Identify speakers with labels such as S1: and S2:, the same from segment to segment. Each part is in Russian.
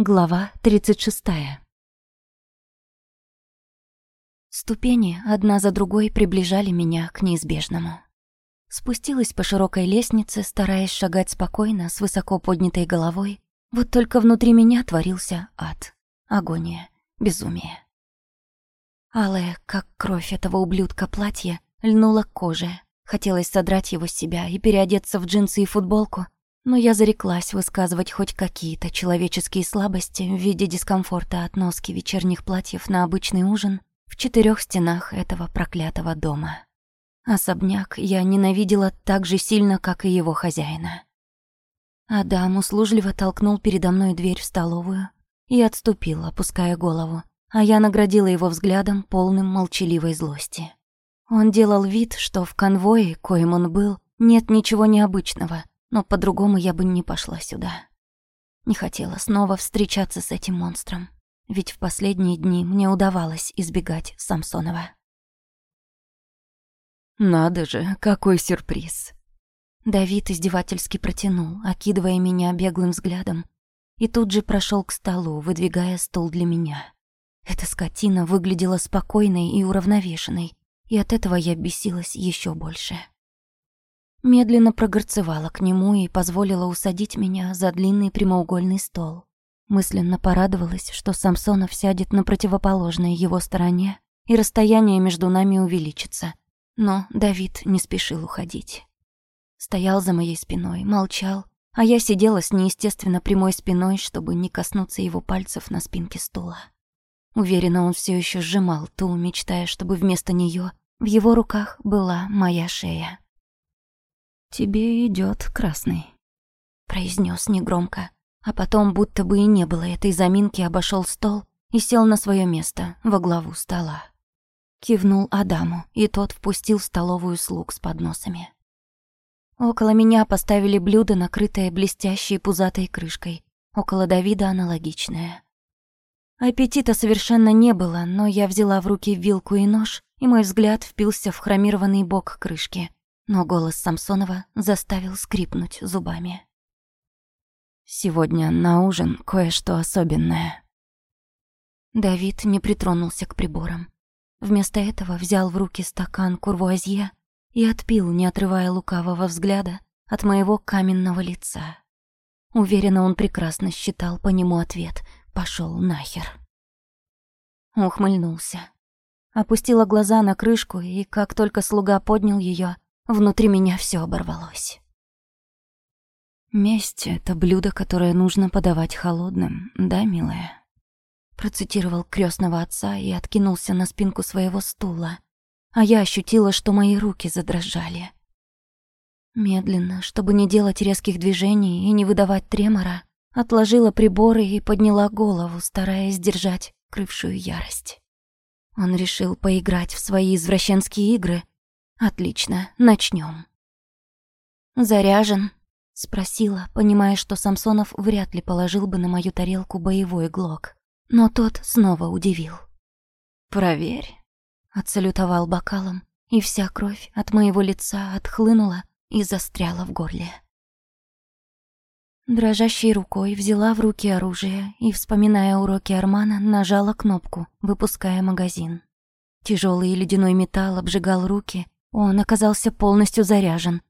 S1: Глава 36. Ступени одна за другой приближали меня к неизбежному. Спустилась по широкой лестнице, стараясь шагать спокойно, с высоко поднятой головой. Вот только внутри меня творился ад, агония, безумие. Алое, как кровь этого ублюдка платье, льнуло к коже. Хотелось содрать его с себя и переодеться в джинсы и футболку, но я зареклась высказывать хоть какие-то человеческие слабости в виде дискомфорта от носки вечерних платьев на обычный ужин в четырех стенах этого проклятого дома. Особняк я ненавидела так же сильно, как и его хозяина. Адам услужливо толкнул передо мной дверь в столовую и отступил, опуская голову, а я наградила его взглядом, полным молчаливой злости. Он делал вид, что в конвое, коим он был, нет ничего необычного, но по-другому я бы не пошла сюда. Не хотела снова встречаться с этим монстром, ведь в последние дни мне удавалось избегать Самсонова.
S2: «Надо же, какой сюрприз!»
S1: Давид издевательски протянул, окидывая меня беглым взглядом, и тут же прошел к столу, выдвигая стул для меня. Эта скотина выглядела спокойной и уравновешенной, и от этого я бесилась еще больше. Медленно прогорцевала к нему и позволила усадить меня за длинный прямоугольный стол. Мысленно порадовалась, что Самсонов сядет на противоположной его стороне, и расстояние между нами увеличится. Но Давид не спешил уходить. Стоял за моей спиной, молчал, а я сидела с неестественно прямой спиной, чтобы не коснуться его пальцев на спинке стула. Уверена, он все еще сжимал ту, мечтая, чтобы вместо нее в его руках была моя шея.
S2: «Тебе идет красный», —
S1: произнес негромко, а потом, будто бы и не было этой заминки, обошел стол и сел на свое место во главу стола. Кивнул Адаму, и тот впустил в столовую слуг с подносами. Около меня поставили блюдо, накрытое блестящей пузатой крышкой. Около Давида аналогичное. Аппетита совершенно не было, но я взяла в руки вилку и нож, и мой взгляд впился в хромированный бок крышки но голос Самсонова заставил скрипнуть зубами.
S2: «Сегодня на ужин кое-что особенное».
S1: Давид не притронулся к приборам. Вместо этого взял в руки стакан курвуазье и отпил, не отрывая лукавого взгляда от моего каменного лица. Уверенно он прекрасно считал по нему ответ «пошел нахер». Ухмыльнулся. Опустила глаза на крышку, и как только слуга поднял ее, Внутри меня все оборвалось.
S2: «Месть — это блюдо, которое нужно подавать холодным, да, милая?»
S1: Процитировал крестного отца и откинулся на спинку своего стула, а я ощутила, что мои руки задрожали. Медленно, чтобы не делать резких движений и не выдавать тремора, отложила приборы и подняла голову, стараясь сдержать крывшую ярость. Он решил поиграть в свои извращенские игры Отлично, начнем. Заряжен? Спросила, понимая, что Самсонов вряд ли положил бы на мою тарелку боевой глок. Но тот снова удивил.
S2: «Проверь», —
S1: отсалютовал бокалом, и вся кровь от моего лица отхлынула и застряла в горле. Дрожащей рукой взяла в руки оружие и, вспоминая уроки Армана, нажала кнопку, выпуская магазин. Тяжелый ледяной металл обжигал руки, он оказался полностью заряжен.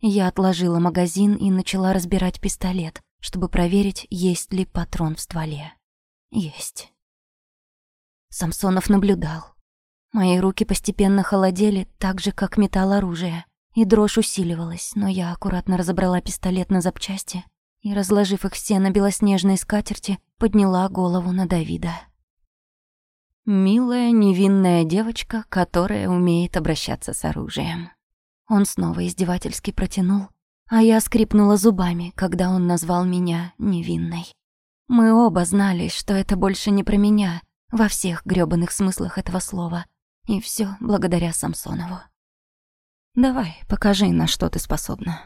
S1: Я отложила магазин и начала разбирать пистолет, чтобы проверить, есть ли патрон в стволе. Есть. Самсонов наблюдал. Мои руки постепенно холодели, так же, как металл оружия, и дрожь усиливалась, но я аккуратно разобрала пистолет на запчасти и, разложив их все на белоснежной скатерти, подняла голову на Давида.
S2: Милая невинная девочка, которая умеет обращаться с оружием.
S1: Он снова издевательски протянул, а я скрипнула зубами, когда он назвал меня невинной. Мы оба знали, что это больше не про меня во всех грёбаных смыслах этого слова, и все благодаря Самсонову.
S2: «Давай, покажи, на что ты способна».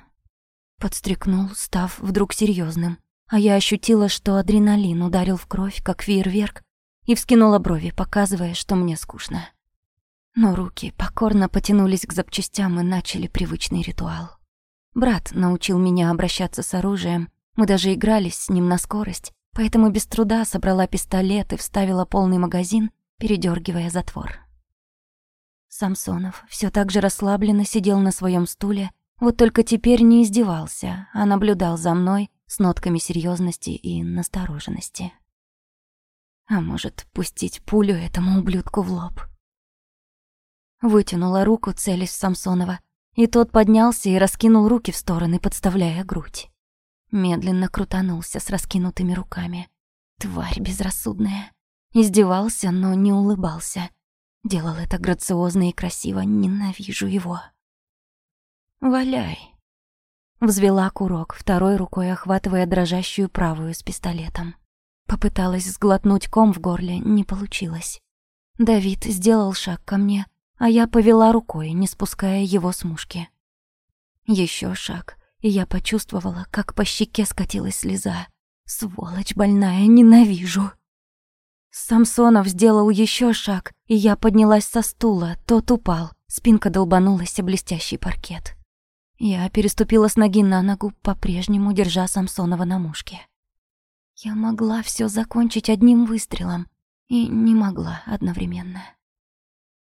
S1: Подстрекнул, став вдруг серьезным, а я ощутила, что адреналин ударил в кровь, как фейерверк, и вскинула брови, показывая, что мне скучно. Но руки покорно потянулись к запчастям и начали привычный ритуал. Брат научил меня обращаться с оружием, мы даже игрались с ним на скорость, поэтому без труда собрала пистолет и вставила полный магазин, передергивая затвор. Самсонов все так же расслабленно сидел на своем стуле, вот только теперь не издевался, а наблюдал за мной с нотками серьезности и настороженности. А может, пустить пулю этому ублюдку в лоб? Вытянула руку, целясь Самсонова, и тот поднялся и раскинул руки в стороны, подставляя грудь. Медленно крутанулся с раскинутыми руками. Тварь безрассудная. Издевался, но не улыбался. Делал это грациозно и красиво, ненавижу его. «Валяй!» Взвела курок, второй рукой охватывая дрожащую правую с пистолетом. Попыталась сглотнуть ком в горле, не получилось. Давид сделал шаг ко мне, а я повела рукой, не спуская его с мушки. Еще шаг, и я почувствовала, как по щеке скатилась слеза. Сволочь больная, ненавижу. Самсонов сделал еще шаг, и я поднялась со стула, тот упал, спинка долбанулась о блестящий паркет. Я переступила с ноги на ногу, по-прежнему держа Самсонова на мушке. Я могла все закончить одним выстрелом, и не могла одновременно.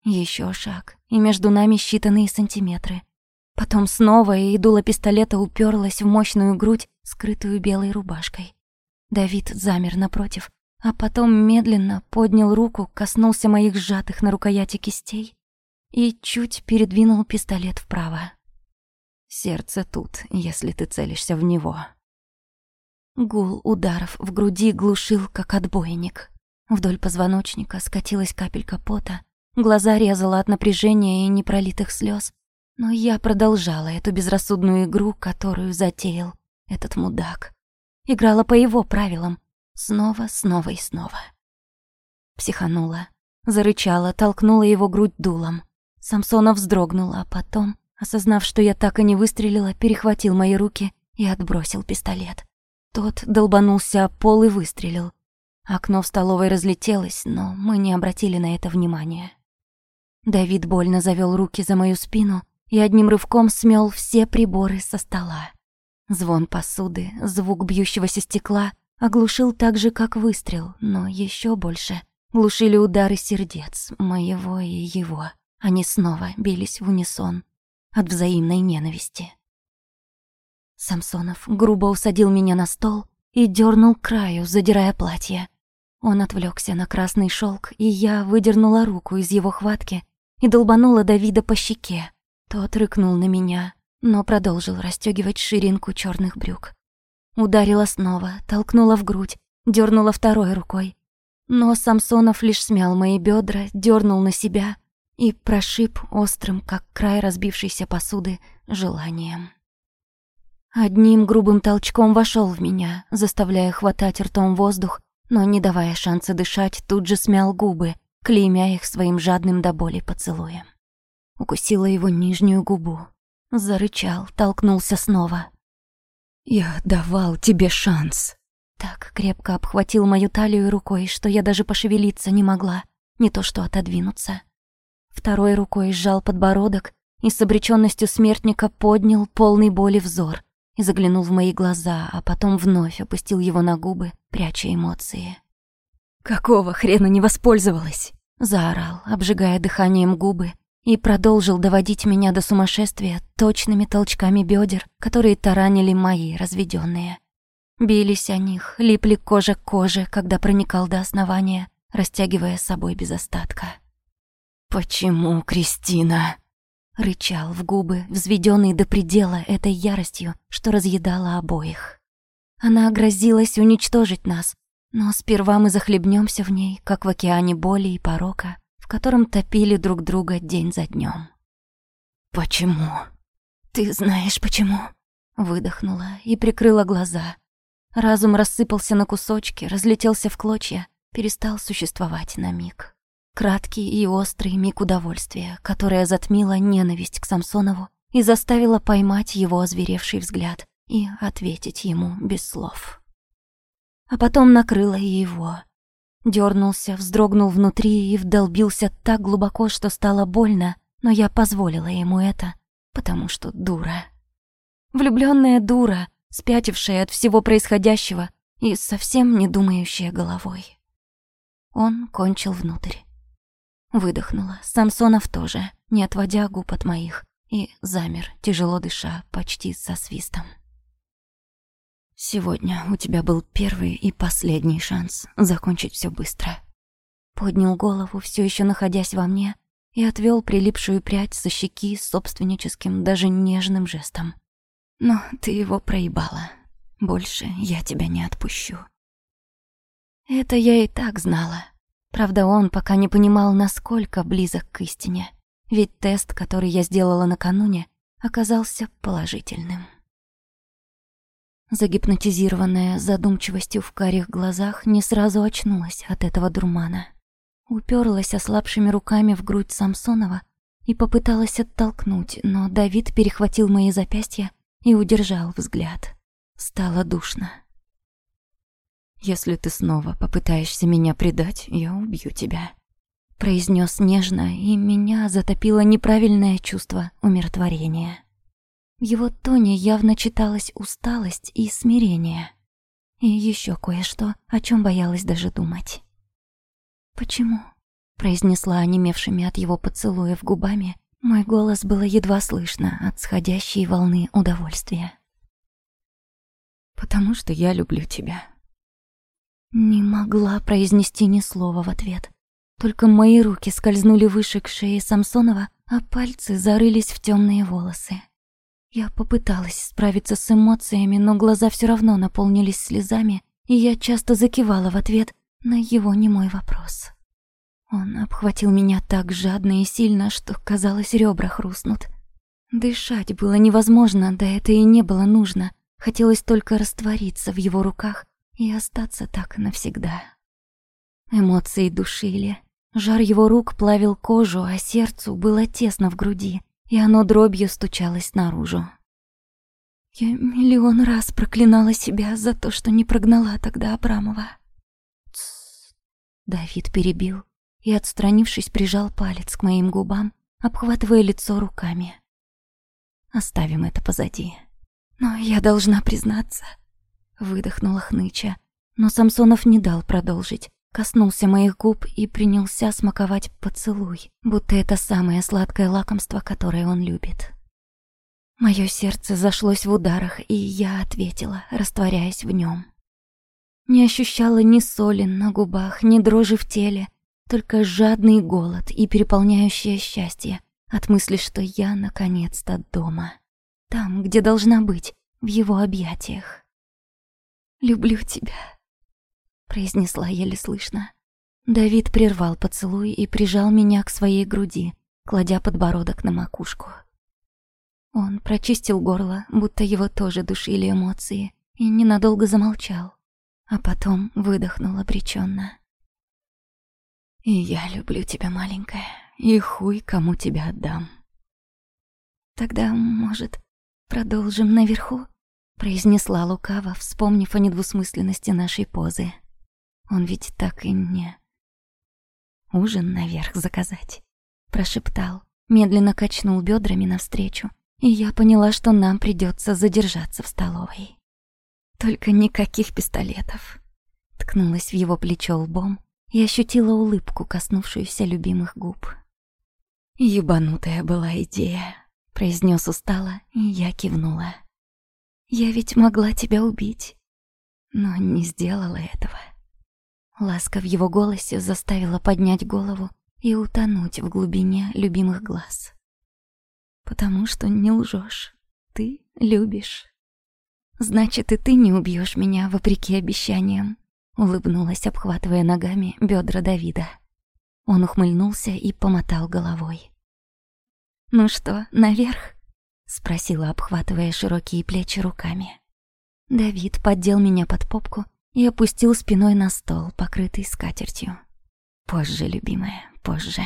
S1: Еще шаг, и между нами считанные сантиметры. Потом снова, и дуло пистолета уперлась в мощную грудь, скрытую белой рубашкой. Давид замер напротив, а потом медленно поднял руку, коснулся моих сжатых на рукояти кистей и чуть передвинул пистолет вправо. Сердце тут, если ты целишься в него. Гул ударов в груди глушил, как отбойник. Вдоль позвоночника скатилась капелька пота, Глаза резала от напряжения и непролитых слез, но я продолжала эту безрассудную игру, которую затеял этот мудак. Играла по его правилам, снова, снова и снова. Психанула, зарычала, толкнула его грудь дулом. Самсонов вздрогнул, а потом, осознав, что я так и не выстрелила, перехватил мои руки и отбросил пистолет. Тот долбанулся о пол и выстрелил. Окно в столовой разлетелось, но мы не обратили на это внимания. Давид больно завёл руки за мою спину и одним рывком смёл все приборы со стола. Звон посуды, звук бьющегося стекла оглушил так же, как выстрел, но ещё больше глушили удары сердец моего и его. Они снова бились в унисон от взаимной ненависти. Самсонов грубо усадил меня на стол и дернул к краю, задирая платье. Он отвлекся на красный шелк, и я выдернула руку из его хватки и долбанула Давида по щеке. Тот рыкнул на меня, но продолжил расстёгивать ширинку чёрных брюк. Ударила снова, толкнула в грудь, дёрнула второй рукой. Но Самсонов лишь смял мои бёдра, дёрнул на себя и прошиб острым, как край разбившейся посуды, желанием. Одним грубым толчком вошёл в меня, заставляя хватать ртом воздух, но не давая шанса дышать, тут же смял губы, клеймя их своим жадным до боли поцелуем. Укусила его нижнюю губу. Зарычал, толкнулся снова. «Я давал тебе шанс». Так крепко обхватил мою талию рукой, что я даже пошевелиться не могла, не то что отодвинуться. Второй рукой сжал подбородок и с обречённостью смертника поднял полный боли взор и заглянул в мои глаза, а потом вновь опустил его на губы, пряча эмоции. «Какого хрена не воспользовалась?» Заорал, обжигая дыханием губы, и продолжил доводить меня до сумасшествия точными толчками бедер, которые таранили мои разведенные. Бились о них, липли кожа к коже, когда проникал до основания, растягивая с собой без остатка. «Почему, Кристина?» Рычал в губы, взведенный до предела этой яростью, что разъедала обоих. Она грозилась уничтожить нас, но сперва мы захлебнемся в ней, как в океане боли и порока, в котором топили друг друга день за днем. «Почему?» «Ты знаешь, почему?» Выдохнула и прикрыла глаза. Разум рассыпался на кусочки, разлетелся в клочья, перестал существовать на миг. Краткий и острый миг удовольствия, которое затмило ненависть к Самсонову и заставило поймать его озверевший взгляд и ответить ему без слов а потом накрыло его. Дёрнулся, вздрогнул внутри и вдолбился так глубоко, что стало больно, но я позволила ему это, потому что дура. Влюблённая дура, спятившая от всего происходящего, и совсем не думающая головой. Он кончил внутрь. Выдохнула, Самсонов тоже, не отводя губ от моих, и замер, тяжело дыша, почти со свистом. Сегодня у тебя был первый и последний шанс закончить все быстро. Поднял голову, все еще находясь во мне, и отвел прилипшую прядь со щеки собственническим, даже нежным жестом. Но ты его проебала. Больше я тебя не отпущу. Это я и так знала. Правда, он пока не понимал, насколько близок к истине. Ведь тест, который я сделала накануне, оказался положительным. Загипнотизированная задумчивостью в карих глазах, не сразу очнулась от этого дурмана. Уперлась ослабшими руками в грудь Самсонова и попыталась оттолкнуть, но Давид перехватил мои запястья и удержал взгляд. Стало душно. «Если ты снова попытаешься меня предать, я убью тебя», — произнес нежно, и меня затопило неправильное чувство умиротворения. В его тоне явно читалась усталость и смирение. И еще кое-что, о чем боялась даже думать. «Почему?» — произнесла онемевшими от его поцелуев губами. Мой голос было едва слышно от сходящей волны удовольствия. «Потому что я люблю тебя». Не могла произнести ни слова в ответ. Только мои руки скользнули выше к шее Самсонова, а пальцы зарылись в темные волосы. Я попыталась справиться с эмоциями, но глаза все равно наполнились слезами, и я часто закивала в ответ на его немой вопрос. Он обхватил меня так жадно и сильно, что, казалось, ребра хрустнут. Дышать было невозможно, да это и не было нужно. Хотелось только раствориться в его руках и остаться так навсегда. Эмоции душили. Жар его рук плавил кожу, а сердцу было тесно в груди и оно дробью стучалось наружу. Я миллион раз проклинала себя за то, что не прогнала тогда Абрамова. Тссс. Давид перебил и, отстранившись, прижал палец к моим губам, обхватывая лицо руками. Оставим это позади. Но я должна признаться, выдохнула хныча, но Самсонов не дал продолжить, коснулся моих губ и принялся смаковать поцелуй, будто это самое сладкое лакомство, которое он любит. Мое сердце зашлось в ударах, и я ответила, растворяясь в нем. Не ощущала ни соли на губах, ни дрожи в теле, только жадный голод и переполняющее счастье от мысли, что я наконец-то дома. Там, где должна быть, в его объятиях. «Люблю тебя», произнесла еле слышно. Давид прервал поцелуй и прижал меня к своей груди, кладя подбородок на макушку. Он прочистил горло, будто его тоже душили эмоции, и ненадолго замолчал, а потом выдохнул обреченно. «И я люблю тебя, маленькая, и хуй кому тебя отдам». «Тогда, может, продолжим наверху?» Произнесла лукаво, вспомнив о недвусмысленности нашей позы. Он ведь так и не... Ужин наверх заказать, прошептал, медленно качнул бедрами навстречу, и я поняла, что нам придется задержаться в столовой. Только никаких пистолетов. Ткнулась в его плечо лбом и ощутила улыбку, коснувшуюся любимых губ. «Ебанутая была идея», — произнес устало, и я кивнула. «Я ведь могла тебя убить, но не сделала этого». Ласка в его голосе заставила поднять голову и утонуть в глубине любимых глаз. «Потому что не лжешь. Ты любишь. Значит, и ты не убьешь меня, вопреки обещаниям», — улыбнулась, обхватывая ногами бедра Давида. Он ухмыльнулся и помотал головой. «Ну что, наверх?» — спросила, обхватывая широкие плечи руками. Давид поддел меня под попку и опустил спиной на стол, покрытый скатертью. «Позже, любимая, позже».